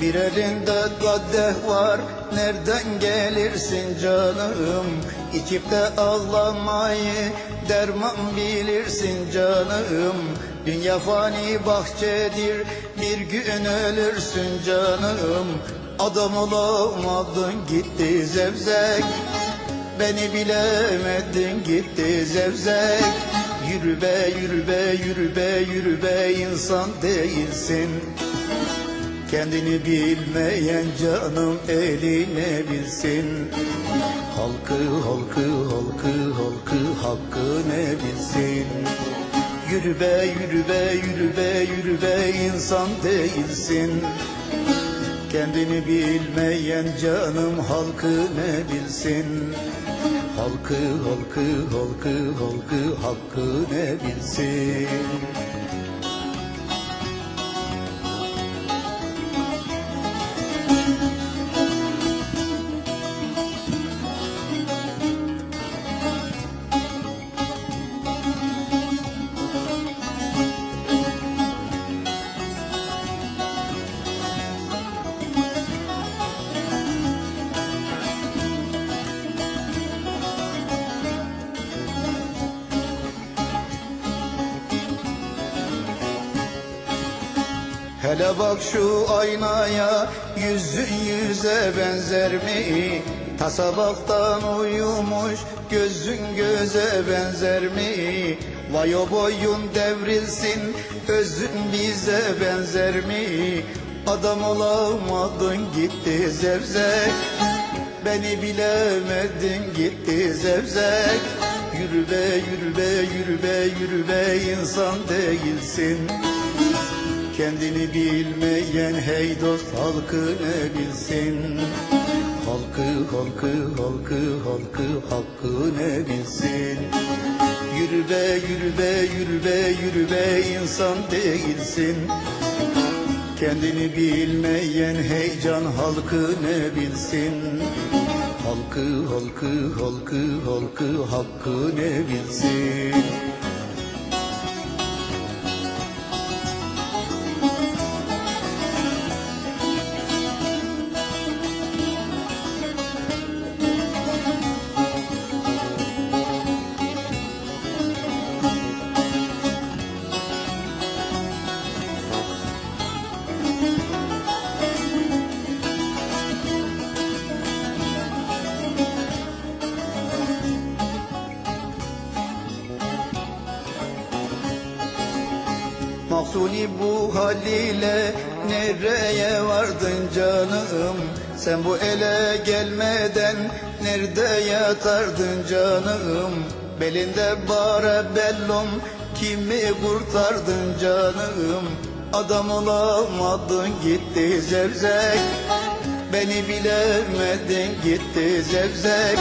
Bir elinde kadeh var Nereden gelirsin canım? İçip de ağlamayı Derman bilirsin canım. Dünya fani bahçedir Bir gün ölürsün canım. Adam olamadın gitti zevzek. Beni bilemedin gitti zevzek. Yürü be yürü be yürü be yürü be insan değilsin Kendini bilmeyen canım eline bilsin. Halkı halkı halkı halkı hakkı ne bilsin? Yürü be yürü be yürü be yürü be insan değilsin. Kendini bilmeyen canım halkı ne bilsin? Halkı halkı halkı halkı hakkı ne bilsin Hele bak şu aynaya yüzün yüze benzer mi? Tasabaktan uyumuş gözün göze benzer mi? Vay o boyun devrilsin özün bize benzer mi? Adam olamadın gitti zevzek Beni bilemedin gitti zevzek Yürü be yürü be yürü be yürü be insan değilsin Kendini bilmeyen hey dost halkı ne bilsin? Halkı halkı halkı halkı hakkı ne bilsin? Yürü be yürü be yürü be yürü be insan değilsin. Kendini bilmeyen heyecan halkı ne bilsin? Halkı halkı halkı halkı hakkı ne bilsin Mahsuni bu haliyle nereye vardın canım? Sen bu ele gelmeden nerede yatardın canım? Belinde bare bellum kimi kurtardın canım? Adam olamadın gitti zevzek. Beni bilemedin gitti zevzek.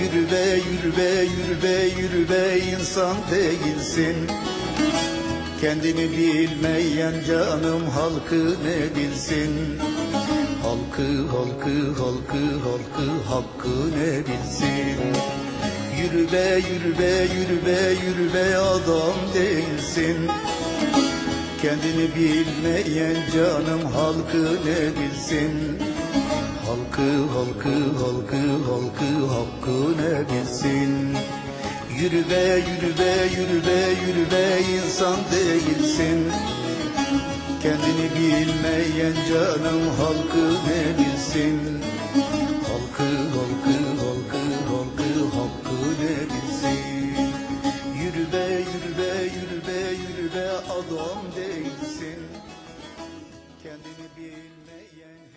Yürü be yürü be yürü be yürü be insan değilsin Kendini bilmeyen canım halkı ne bilsin? Halkı halkı halkı halkı hakkı ne bilsin? Yürü be yürü be yürü be yürü be adam değilsin. Kendini bilmeyen canım halkı ne bilsin? Halkı halkı halkı halkı hakkı ne bilsin Yürü be, yürü be, yürü be, yürü be insan değilsin. Kendini bilmeyen canım halkı ne bilsin? Halkı, halkı, halkı, halkı, halkı ne bilsin? Yürü be, yürü be, yürü be, yürü be adam değilsin. Kendini bilmeyen